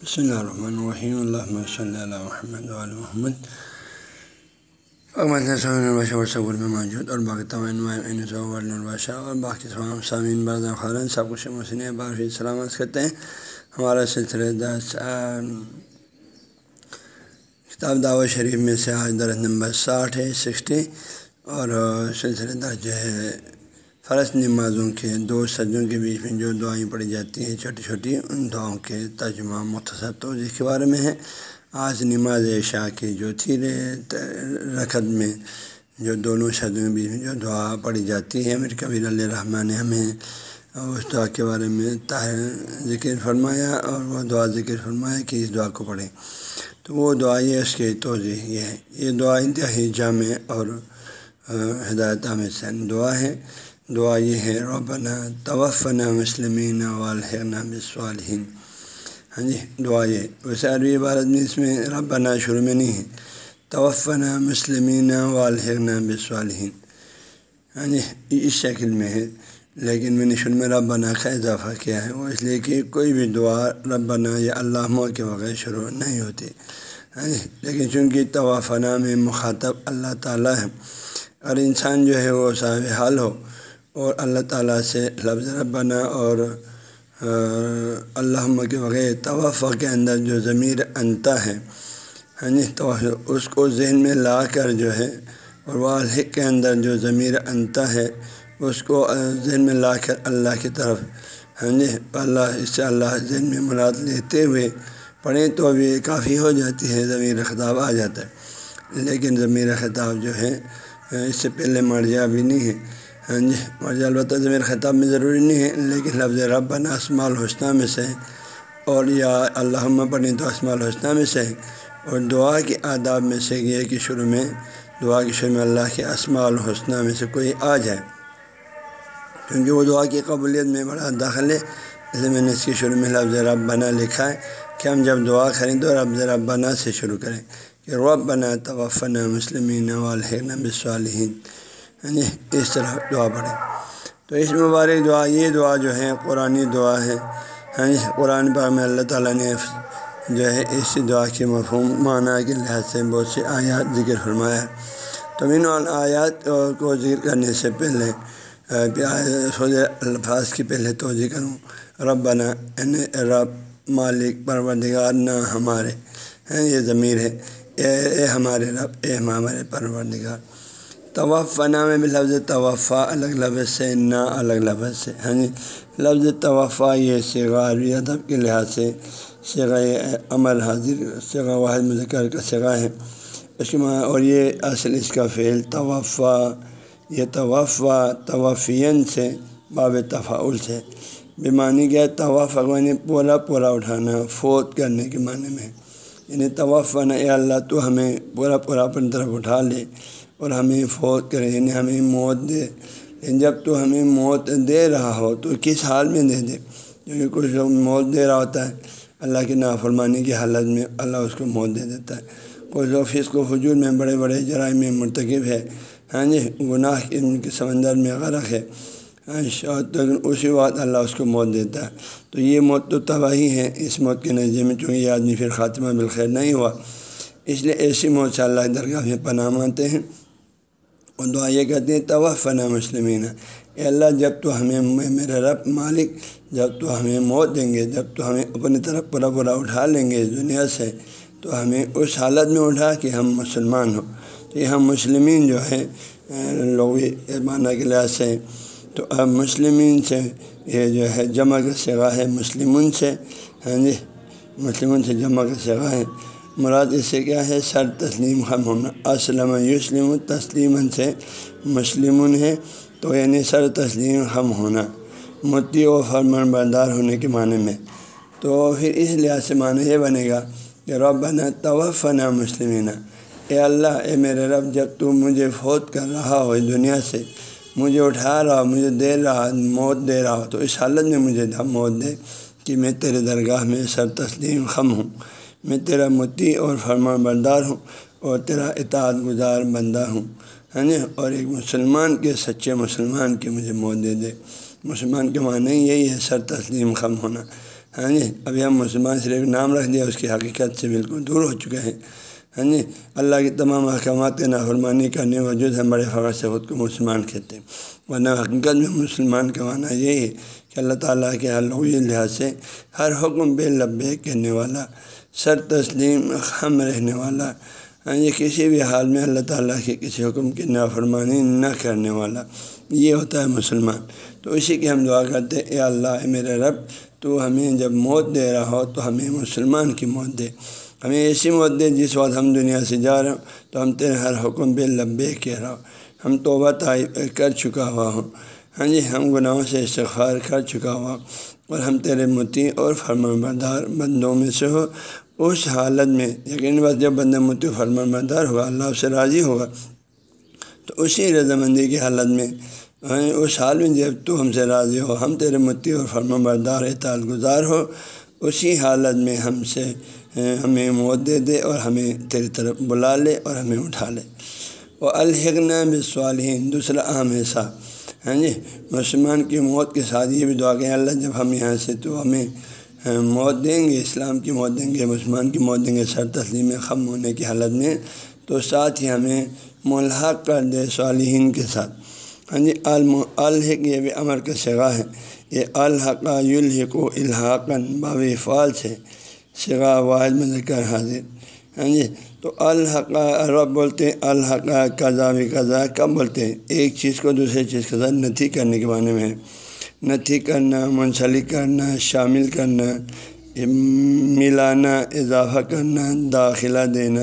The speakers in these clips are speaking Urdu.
بسم اللہ الرحمن الرحیم اللہ صلی اللہ محمد محمد صبر میں موجود اور باقی تمام اور باقی تمام سامعین برد خارن سب کچھ مسن بار سلامت کرتے ہیں ہمارا سلسلہ دس کتاب دعوت شریف میں سے آج درخت نمبر ساٹھ ہے سکسٹی اور سلسلہ دس جو ہے فرض نمازوں کے دو سجوں کے بیچ میں جو دعائیں پڑھی جاتی ہیں، چھوٹی چھوٹی، ان دعاؤں کے ترجمہ مختصر تو جس کے بارے میں ہے آج نماز عشاء کی جو تھی رکعت میں جو دونوں صدوں کے بیچ میں جو دعا پڑھی جاتی ہے امیر کبیر علیہ رحمٰن نے ہمیں اس دعا کے بارے میں ذکر فرمایا اور وہ دعا ذکر فرمایا کہ اس دعا کو پڑھیں۔ تو وہ دعا یہ اس کی توضیع یہ ہے۔ یہ دعا انتہائی جامع اور ہدایت میں دعا ہے۔ دعا یہ ہے، ربنا توفنا مسلمین والحنا بسوالحین ہاں جی دعا یہ ویسے عربی عبارت میں اس میں ربنا شروع میں نہیں ہے۔ توفنا مسلمین والحنا بسوالحین ہاں جی اس شکل میں ہے۔ لیکن میں نے شروع میں ربنا کا اضافہ کیا ہے۔ وہ اس لیے کہ کوئی بھی دعا ربنا یا اللہ کے بغیر شروع نہیں ہوتی۔ ہاں جی لیکن چونکہ توافنا میں مخاطب اللہ تعالیٰ ہے اور انسان جو ہے وہ صاحب حال ہو اور اللہ تعالیٰ سے لفظ ربنا اور اللہ کے بغیر توفع کے اندر جو ضمیر انتا ہے ہاں جی تو اس کو ذہن میں لا کر جو ہے اور والحق کے اندر جو ضمیر انتا ہے، اس کو ذہن میں لا کر اللہ کی طرف ہاں جی اللہ، اس سے اللہ ذہن میں مراد لیتے ہوئے پڑھیں تو بھی کافی ہو جاتی ہے، ضمیر خطاب آ جاتا ہے۔ لیکن ضمیر خطاب جو ہے، اس سے پہلے مرجع بھی نہیں ہے۔ ہاں جی مرضی البتہ ضمیر خطاب میں ضروری نہیں ہے، لیکن لفظ رب اسماع الحسنہ میں سے اور یا اللہ پڑھیں تو اسماع الحسنہ میں سے اور دعا کے آداب میں سے یہ کہ شروع میں دعا کے شروع میں اللہ کے اسماع الحسنہ میں سے کوئی آ جائے۔ کیونکہ وہ دعا کی قبولیت میں بڑا داخل ہے اس لیے میں نے اس کی شروع میں لفظ رب بنا لکھا ہے کہ ہم جب دعا کریں تو رب ربنا سے شروع کریں کہ رب بنا توفنا مسلمین والحن بسالحین جی اس طرح دعا پڑھیں۔ تو اس مبارک دعا، یہ دعا جو ہے قرآن دعا ہے۔ ہاں جی قرآن پاک میں اللہ تعالیٰ نے جو ہے، اس دعا کے مفہوم، معنی کے لحاظ سے بہت سی آیات ذکر فرمایا۔ تو ان آیات کو ذکر کرنے سے پہلے سوج الفاظ کی پہلے توجہ کروں۔ رب بنا یعنی رب مالک، پروردگار نہ ہمارے۔ ہیں یہ ضمیر ہے۔ اے اے ہمارے رب، اے ہمارے پروردگار۔ توفنا میں بھی لفظ توفع الگ لفظ سے، نا الگ لفظ سے۔ ہاں جی لفظ توفع یہ سگا ادب کے لحاظ سے سگا عمل حاضر سگا واحد مذکر کا سگا ہے۔ اس کے اور یہ اصل اس کا فعل توفع یہ توفع توفین سے باب تفاعل سے۔ بیمانی کیا توفع یعنی پورا پورا اٹھانا، فوت کرنے کے معنی میں۔ یعنی توفع اے اللہ تو ہمیں پورا پورا اپنی طرف اٹھا لے۔ اور ہمیں فوت کرے یعنی ہمیں موت دے۔ لیکن جب تو ہمیں موت دے رہا ہو تو کس حال میں دے دے؟ کیونکہ کچھ لوگ موت دے رہا ہوتا ہے۔ اللہ کی نافرمانی کی حالت میں اللہ اس کو موت دے دیتا ہے۔ کچھ لوگ فسق و حجور میں، بڑے بڑے جرائم میں مرتکب ہے۔ ہاں جی گناہ کے سمندر میں غرق ہے۔ ہاں، اسی وقت اللہ اس کو موت دیتا ہے۔ تو یہ موت تو تباہی ہے۔ اس موت کے نتیجے میں چونکہ یہ آدمی پھر خاتمہ بالخیر نہیں ہوا۔ اس لیے ایسی موت سے اللہ درگاہ میں پناہ مانتے ہیں۔ اور دعا یہ کہتے ہیں، توفنا مسلمین۔ اے اللہ، جب تو ہمیں میرے رب مالک، جب تو ہمیں موت دیں گے، جب تو ہمیں اپنی طرف پورا پورا اٹھا لیں گے اس دنیا سے، تو ہمیں اس حالت میں اٹھا کہ ہم مسلمان ہوں۔ تو یہ ہم مسلمین جو ہے لوگ معنی کے لحاظ سے، تو اب مسلمین سے یہ جو ہے، جمع کا سگا ہے مسلمن سے۔ ہاں جی مسلمن سے جمع کا سگا ہے۔ مراد اس سے کیا ہے؟ سر تسلیم خم ہونا اسلم یوسلم تسلیم سے مسلم ہے تو یعنی سر تسلیم خم ہونا متی و فرمان بردار ہونے کے معنی میں۔ تو پھر اس لحاظ سے معنی یہ بنے گا کہ رب بنا توفنا مسلمین۔ اے اللہ، اے میرے رب، جب تو مجھے فوت کر رہا ہو اس دنیا سے، مجھے اٹھا رہا مجھے دے رہا موت دے رہا ہو، تو اس حالت میں مجھے موت دے کہ میں تیرے درگاہ میں سر تسلیم خم ہوں۔ میں تیرا متی اور فرمان بردار ہوں اور تیرا اطاعت گزار بندہ ہوں، ہے نا؟ اور ایک مسلمان کے سچے مسلمان کے مجھے موت دے دے۔ مسلمان کے معنی یہی ہے سر تسلیم خم ہونا ہاں جی ابھی ہم مسلمان صرف نام رکھ دیا، اس کی حقیقت سے بالکل دور ہو چکے ہیں ہاں جی اللہ کی تمام احکامات کے نافرمانی کرنے وجود ہم بڑے فخر سے خود کو مسلمان کہتے ہیں۔ ورنہ حقیقت میں مسلمان کا معنی یہی ہے کہ اللہ تعالیٰ کے حلوی لحاظ سے ہر حکم بے لبے کہنے والا سر تسلیم خم رہنے والا ہاں یہ کسی بھی حال میں اللہ تعالیٰ کے کسی حکم کی نافرمانی نہ کرنے والا۔ یہ ہوتا ہے مسلمان۔ تو اسی کی ہم دعا کرتے اے اللہ، اے میرے رب، تو ہمیں جب موت دے رہا ہو، تو ہمیں مسلمان کی موت دے۔ ہمیں ایسی موت دے جس وقت ہم دنیا سے جا رہے ہوں، تو ہم تیرے ہر حکم بے لبے کہہ رہا ہوں۔ ہم توبہ کر چکا ہوا ہوں۔ ہاں جی ہم گناہوں سے استغفار کر چکا ہوا اور ہم تیرے متی اور فرمان بردار بندوں میں سے ہو اس حالت میں یقین بات جب بندہ متی فرمان بردار ہوگا، اللہ سے راضی ہوگا۔ تو اسی رضامندی کی حالت میں ہاں، اس حال میں جب تو ہم سے راضی ہو، ہم تیرے متی اور فرمان بردار اطاعت گزار ہو، اسی حالت میں ہم سے ہاں، ہمیں موت دے دے اور ہمیں تیری طرف بلا لے اور ہمیں اٹھا لے۔ وہ الحگن بصوالحین دوسرا اہم حصہ۔ ہاں جی مسلمان کی موت کے ساتھ یہ بھی دعا کہ اللہ جب ہم یہاں سے تو ہمیں ہاں، موت دیں گے، اسلام کی موت دیں گے، مسلمان کی موت دیں گے، سر تسلیم خم ہونے کی حالت میں۔ تو ساتھ ہی ہمیں ملحق کر دے صالحین کے ساتھ۔ ہاں جی الم الحق یہ بھی امر کا سگا ہے یہ الحقہ الحق و الحاقن باب فعال سے سگا واحد میں ذکر حاضر۔ ہاں جی؟ تو الحق عرب بولتے ہیں، الحقہ قضا بھی قضا کب بولتے ہیں۔ ایک چیز کو دوسرے چیز کے ساتھ نتھی کرنے کے معنی میں۔ نتھی کرنا، منسلک کرنا، شامل کرنا، ملانا، اضافہ کرنا، داخلہ دینا،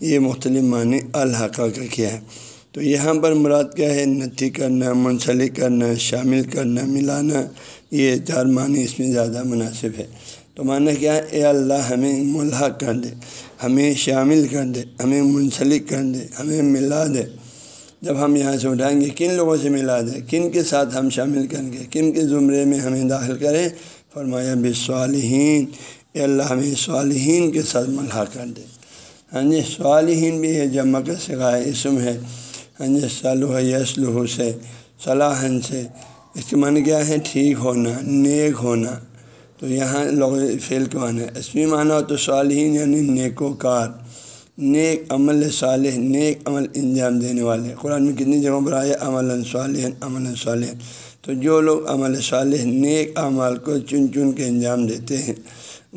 یہ مختلف معنی الحقہ کا کیا ہے۔ تو یہاں پر مراد کیا ہے؟ نتھی کرنا، منسلک کرنا، شامل کرنا، ملانا، یہ چار معنی اس میں زیادہ مناسب ہے۔ تو معنی کیا ہے؟ اے اللہ ہمیں ملحق کر دے۔ ہمیں شامل کر دے، ہمیں منسلک کر دے، ہمیں ملا دے۔ جب ہم یہاں سے اٹھائیں گے، کن لوگوں سے ملا دے؟ کن کے ساتھ ہم شامل کریں گے؟ کن کے زمرے میں ہمیں داخل کریں؟ فرمایا بصالحین اے اللہ، ہمیں صالحین کے ساتھ ملحق کر دے۔ ہاں جی صالحین بھی ہے جمع کا سگائے اسم ہے۔ ہاں جی صلح یسلح سے صلاحن سے۔ اس کے معنی کیا ہے؟ ٹھیک ہونا، نیک ہونا۔ تو یہاں لوگ فیل کے معنی اس میں معنی ہو تو صالحین یعنی نیک و کار۔ نیک عمل صالح، نیک عمل انجام دینے والے۔ قرآن میں کتنی جگہوں پر آئے عمل صالح عمل صالح تو جو لوگ عمل صالح، نیک اعمال کو چن چن کے انجام دیتے ہیں،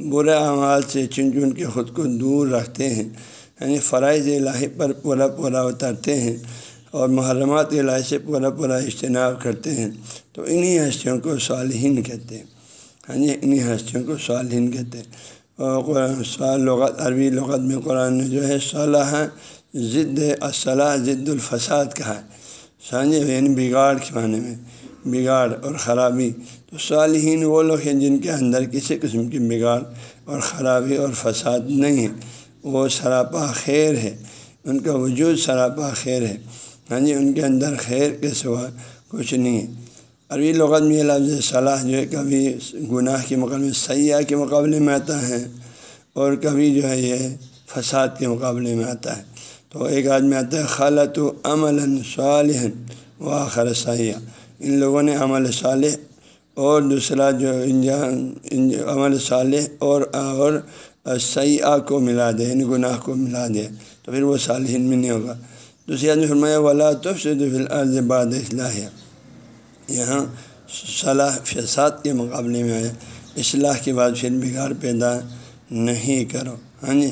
برے اعمال سے چن چن کے خود کو دور رکھتے ہیں یعنی فرائض الہی پر پورا پورا اترتے ہیں اور محرمات الہی سے پورا پورا اجتناب کرتے ہیں، تو انہی ہستیوں کو صالحین کہتے ہیں۔ یعنی ہاں جی انہیں ہستیوں کو صالحین کہتے ہیں۔ اور قرآن لغت، عربی لغت میں قرآن نے جو ہے، صلاح ضد اصلاح ضد الفساد کہا ہے۔ سانجے یعنی بگاڑ کے معنی میں، بگاڑ اور خرابی۔ تو صالحین وہ لوگ ہیں جن کے اندر کسی قسم کی بگاڑ اور خرابی اور فساد نہیں ہے۔ وہ سراپا خیر ہے، ان کا وجود سراپا خیر ہے۔ ہاں جی ان کے اندر خیر کے سوا کچھ نہیں ہے۔ عربی لغت میں یہ لفظ صلاح جو ہے کبھی گناہ کے مقابلے میں، سیاح کے مقابلے میں آتا ہے اور کبھی جو ہے یہ فساد کے مقابلے میں آتا ہے۔ تو ایک آدمی آتا ہے خالت و عمل صالح و آخر سیاح ان لوگوں نے عمل صالح اور دوسرا جو عمل صالح اور اور سیاح کو ملا دے یعنی گناہ کو ملا دے۔ تو پھر وہ صالحین میں نہیں ہوگا۔ دوسری آدمی فرمایا والا تو عرض باد اصلاح یہاں صلاح فساد کے مقابلے میں آیا اصلاح کے بعد پھر بگاڑ پیدا نہیں کرو۔ ہاں جی؟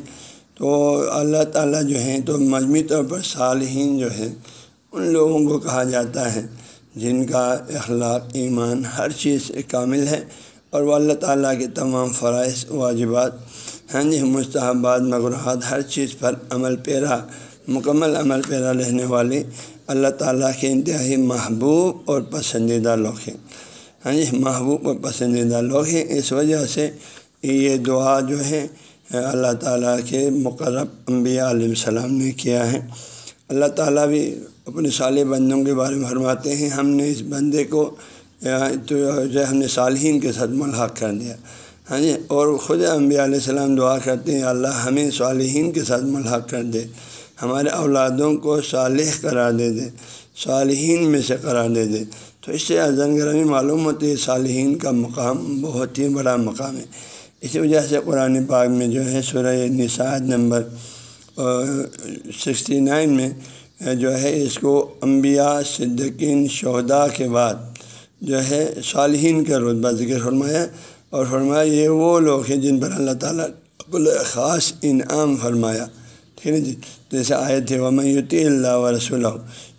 تو اللہ تعالیٰ جو ہیں، تو مجموعی طور پر صالحین جو ہے ان لوگوں کو کہا جاتا ہے جن کا اخلاق، ایمان ہر چیز کامل ہے اور وہ اللہ تعالیٰ کے تمام فرائض، واجبات ہاں جی مستحبات مغرحات ہر چیز پر عمل پیرا، مکمل عمل پیرا رہنے والے اللہ تعالیٰ کے انتہائی محبوب اور پسندیدہ لوگ ہیں۔ ہاں جی محبوب اور پسندیدہ لوگ ہیں، اس وجہ سے یہ دعا جو ہے، اللہ تعالیٰ کے مقرب انبیاء علیہ السلام نے کیا ہے۔ اللہ تعالیٰ بھی اپنے صالح بندوں کے بارے میں فرماتے ہیں، ہم نے اس بندے کو، تو جو ہم نے صالحین کے ساتھ ملحق کر دیا ہاں جی یعنی اور خود انبیاء علیہ السلام دعا کرتے ہیں اللہ ہمیں صالحین کے ساتھ ملحق کر دے۔ ہمارے اولادوں کو صالح قرار دے دے، صالحین میں سے قرار دے دے۔ تو اس سے ازن گرمی معلوم ہوتی ہے صالحین کا مقام بہت ہی بڑا مقام ہے۔ اسی وجہ سے قرآن پاک میں جو ہے سورہ نصاد نمبر سکسٹی نائن میں جو ہے اس کو انبیاء صدقین شہداء کے بعد جو ہے صالحین کا رتبہ ذکر فرمایا۔ اور فرمایا یہ وہ لوگ ہیں جن پر اللہ تعالیٰ خاص انعام فرمایا۔ ٹھیک ہے جی جیسے آئے تھے وہ میتی اللہ و رسول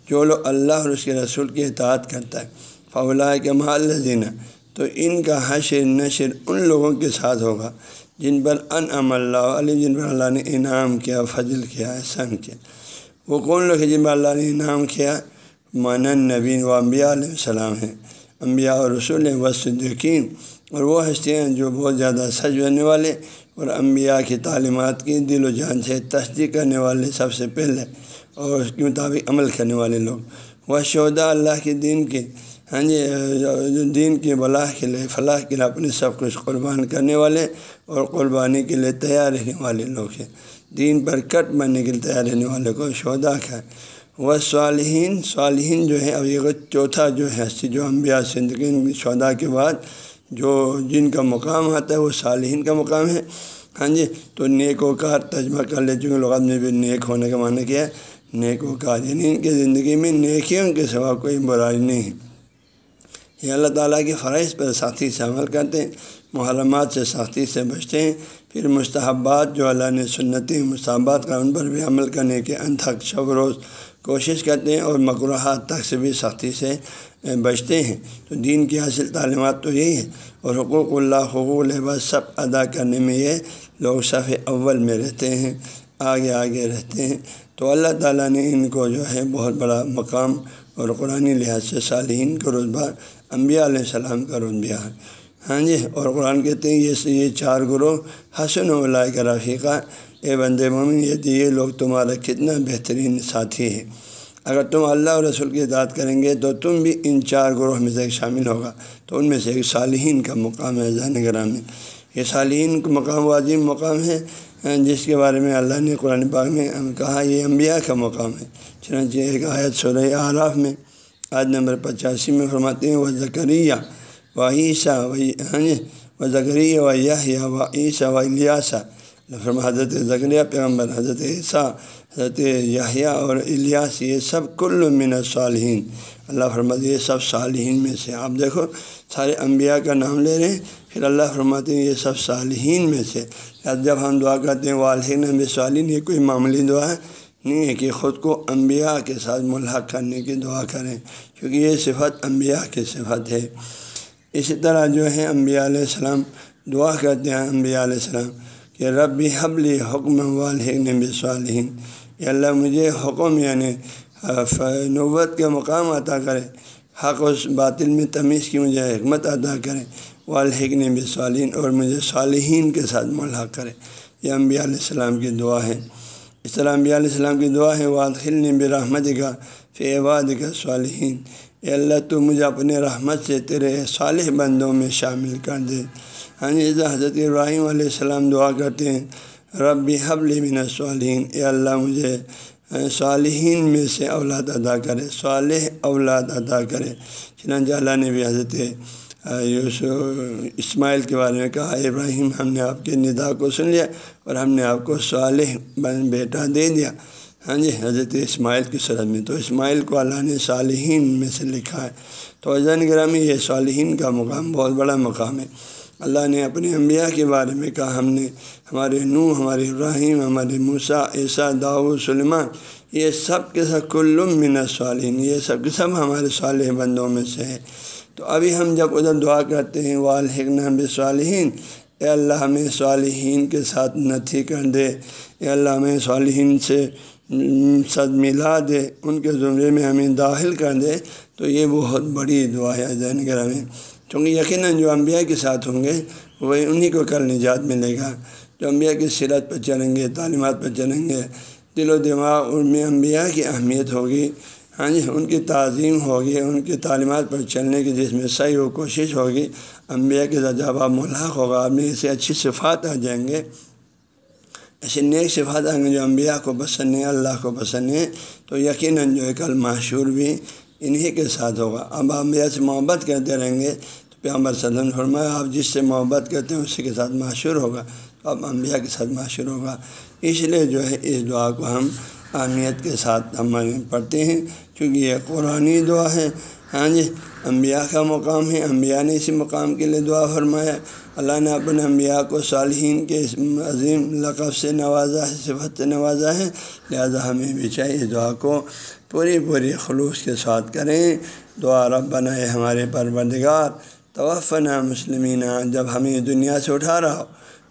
جو لوگ اللہ اور اس کے رسول کی اطاعت کرتا ہے فولا کے مال دینا تو ان کا حشر نشر ان لوگوں کے ساتھ ہوگا، جن پر ان ام اللہ علیہ جن پر اللہ نے انعام کیا، فضل کیا، احسان کیا۔ وہ کون لوگ ہیں جن پر اللہ نے انعام کیا؟ مانن نبین و انبیاء علیہ السلام ہیں۔ انبیاء اور رسول و صدقین اور وہ ہستیاں ہیں جو بہت زیادہ سج بننے والے اور انبیاء کی تعلیمات کی دل و جان سے تصدیق کرنے والے سب سے پہلے اور اس کے مطابق عمل کرنے والے لوگ۔ وہ شہدا اللہ کے دین کے ہاں جی دین کی بلاح کے لیے، فلاح کے لیے اپنے سب کچھ قربان کرنے والے اور قربانی کے لیے تیار رہنے والے لوگ ہیں۔ دین پر کٹ بننے کے لیے تیار رہنے والے کو شہدا کا وہ صالحین صالحین جو ہے اب یہ چوتھا جو ہے ہستی جو انبیاء زندگی شہدا کے بعد جو جن کا مقام آتا ہے، وہ صالحین کا مقام ہے۔ ہاں جی تو نیک و کار تجمہ کر لے، چونکہ لغت میں بھی نیک ہونے کا معنی کیا ہے۔ نیک و کار یعنی ان کی زندگی میں نیکیوں کے سوا کوئی برائی نہیں ہے۔ یہ اللہ تعالیٰ کے فرائض پر ساتھی سے عمل کرتے ہیں، محرمات سے سختی سے بچتے ہیں۔ پھر مستحبات جو اللہ نے سنتی مستحبات کا ان پر بھی عمل کرنے کے انتھک شب روز کوشش کرتے ہیں اور مقروحات تک سے بھی سختی سے بچتے ہیں۔ تو دین کی حاصل تعلیمات تو یہی ہے اور حقوق اللہ حقوق لباس سب ادا کرنے میں یہ لوگ صف اول میں رہتے ہیں، آگے آگے رہتے ہیں۔ تو اللہ تعالیٰ نے ان کو جو ہے بہت بڑا مقام اور قرآن لحاظ سے صالحین کا رتبہ انبیاء علیہ السلام کا رتبہ ہے ہاں جی اور قرآن کہتے ہیں یہ یہ چار گروہ، حسن و کا رفیقہ۔ اے بند مومن، یہ یہ لوگ تمہارا کتنا بہترین ساتھی ہے اگر تم اللہ اور رسول کی اطاعت کریں گے تو تم بھی ان چار گروہ میں سے ایک شامل ہوگا۔ تو ان میں سے ایک صالحین کا مقام ہے ذہن گرام میں یہ صالحین کا مقام واجب مقام ہے، جس کے بارے میں اللہ نے قرآن پاک میں کہا، یہ انبیاء کا مقام ہے۔ چنانچہ ایک آیت سورہ آراف میں آج نمبر پچاسی میں فرماتے ہیں وہ زکریہ و عیسیٰ ہاں جی، و و زکریہ و یا و عیسیٰ و الیاسا فرما حضرت زکریہ پیغمبر، حضرت عیسیٰ، حضرت یاہیا اور الیاس، یہ سب کل من صالحین اللہ فرماتے یہ سب صالحین میں سے۔ آپ دیکھو، سارے انبیاء کا نام لے رہے ہیں، پھر اللہ فرماتے ہیں یہ سب صالحین میں سے۔ جب ہم دعا کرتے ہیں، والحین نب صالحین، یہ کوئی معمولی دعا ہے نہیں ہے کہ خود کو انبیاء کے ساتھ ملحق کرنے کی دعا کریں، کیونکہ یہ صفت انبیاء کی صفت ہے۔ اسی طرح جو ہے انبیاء علیہ السلام، دعا کرتے ہیں انبیاء علیہ السلام۔ کہ رب حبلی حکم والحین نب صالحین اللہ مجھے حکم یعنی نوت کے مقام عطا کرے، حق و باطل میں تمیز کی مجھے حکمت ادا کرے والحکن بصالین اور مجھے صالحین کے ساتھ ملحق کرے۔ یہ انبیاء علیہ السلام کی دعا ہے۔ اس طرح انبیاء علیہ السلام کی دعا ہے واخل برحمت کا فیواد کا صالحین۔ اے اللہ تو مجھے اپنے رحمت سے تیرے صالح بندوں میں شامل کر دے۔ ہاں جی حضرت ابراہیم علیہ السلام دعا کرتے ہیں رب حبل بن صالحین اے اللہ مجھے صالحین میں سے اولاد ادا کرے، صالح اولاد ادا کرے۔ چنانچہ اللہ نے بھی حضرت یوسف، اسماعیل کے بارے میں کہا، ابراہیم، ہم نے آپ کے ندا کو سن لیا اور ہم نے آپ کو صالح بیٹا دے دیا۔ ہاں جی حضرت اسماعیل کی صورت میں تو اسماعیل کو اللہ نے صالحین میں سے لکھا ہے۔ تو عزن گرامی، یہ صالحین کا مقام بہت بڑا مقام ہے۔ اللہ نے اپنے انبیاء کے بارے میں کہا، ہم نے ہمارے نو ہمارے ابراہیم، ہمارے موسا ایسا داؤ سلمان یہ سب کے سب کلم من صالحین یہ سب کے سب ہمارے صالح بندوں میں سے ہے تو ابھی ہم جب ادھر دعا کرتے ہیں والحکن صالحین اے اللہ ہمیں صالحین کے ساتھ نتھی کر دے۔ اے اللہ ہمیں صالحین سے صد ملا دے، ان کے زمرے میں ہمیں داخل کر دے۔ تو یہ بہت بڑی دعا ہے یعنی زین گرہ میں چونکہ یقیناً جو انبیاء کے ساتھ ہوں گے، وہی انہیں کو کل نجات ملے گا۔ جو انبیاء کی سیرت پر چلیں گے، تعلیمات پر چلیں گے، دل و دماغ ان میں انبیاء کی اہمیت ہوگی۔ ہاں جی ان کی تعظیم ہوگی، ان کی تعلیمات پر چلنے کی جس میں صحیح و کوشش ہوگی، انبیاء کے جب آپ ملاق ہوگا، آپ میں اسے اچھی صفات آ جائیں گے۔ ایسے نیک صفات آئیں گے جو انبیاء کو پسند ہے اللہ کو پسند ہے تو یقیناً جو ہے، کل معشور بھی انہی کے ساتھ ہوگا۔ اب انبیاء سے محبت کرتے رہیں گے تو پیامبر صلی اللہ فرمایا، آپ جس سے محبت کرتے ہیں اسی کے ساتھ معشور ہوگا۔ تو اب انبیاء کے ساتھ معشور ہوگا۔ اس لیے جو ہے، اس دعا کو ہم اہمیت کے ساتھ ہم پڑھتے ہیں۔ کیونکہ یہ قرآن دعا ہے۔ ہاں جی انبیاء کا مقام ہے۔ انبیاء نے اسی مقام کے لیے دعا فرمایا۔ اللہ نے اپنے انبیاء کو صالحین کے اس عظیم لقب سے نوازا ہے، صفت سے نوازا ہے۔ لہذا ہمیں بھی چاہیے دعا کو پوری پوری خلوص کے ساتھ کریں۔ دعا رب بنائے ہمارے پروردگار، توفنا مسلمین جب ہمیں دنیا سے اٹھا رہا ہو،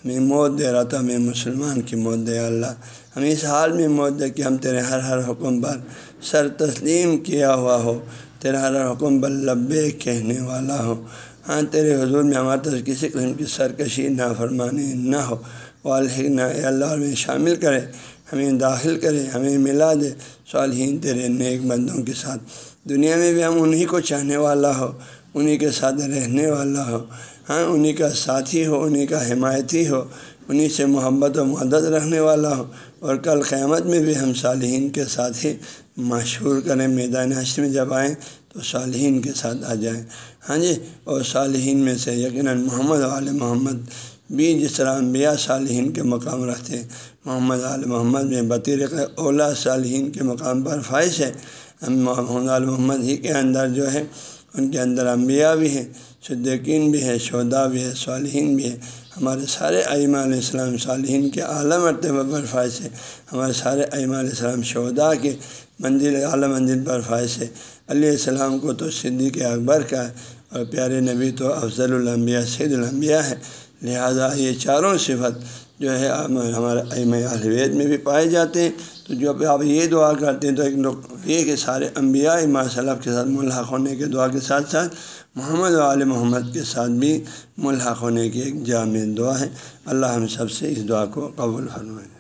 ہمیں موت دے رہا تو ہمیں مسلمان کی موت دے، اللہ۔ ہمیں اس حال میں موت دے کہ ہم تیرے ہر ہر حکم پر سر تسلیم کیا ہوا ہو۔ تیرا ہر حکم پر لبے کہنے والا ہو۔ ہاں تیرے حضور میں ہمارے طرف کسی قسم کی سرکشی نہ فرمانی نہ ہو۔ والد نہ اللہ میں شامل کرے۔ ہمیں داخل کرے ہمیں ملا دے۔ صالحین تیرے نیک بندوں کے ساتھ۔ دنیا میں بھی ہم انہی کو چاہنے والا ہو، انہی کے ساتھ رہنے والا ہو۔ ہاں انہی کا ساتھی ہو، انہی کا حمایتی ہو، انہی سے محبت و مدد رکھنے والا ہو۔ اور کل قیامت میں بھی ہم صالحین کے ساتھ ہی مشہور کریں۔ میدان حشر میں جب آئیں تو صالحین کے ساتھ آ جائیں۔ ہاں جی اور صالحین میں سے یقیناً محمد علیہ محمد بھی جس طرح انبیاء صالحین کے مقام رکھتے ہیں۔ محمد علیہ محمد میں بطیر اولا صالحین کے مقام پر فائز ہے محمد علیہ محمد ہی کے اندر جو ہے ان کے اندر انبیاء بھی ہیں، صدیقین بھی ہے شہدا بھی ہے صالحین بھی ہے ہمارے سارے ائمہ علیہ السلام صالحین کے اعلیٰ مرتبہ پر فائز ہے ہمارے سارے ائمہ علیہ السلام شہدا کے منزل اعلیٰ منزل پر فائز ہے علیہ السلام کو تو صدیق اکبر کا ہے اور پیارے نبی تو افضل الانبیاء، سید الانبیاء ہے لہذا یہ چاروں صفت جو ہے ہمارے ائم الوید میں بھی پائے جاتے ہیں۔ تو جو آپ یہ دعا کرتے ہیں تو ایک لوگ یہ کہ سارے انبیاء امام صلاح کے ساتھ ملحق ہونے کے دعا کے ساتھ ساتھ محمد وال محمد کے ساتھ بھی ملحق ہونے کی ایک جامع دعا ہے۔ اللہ ہم سب سے اس دعا کو قبول فرمائے۔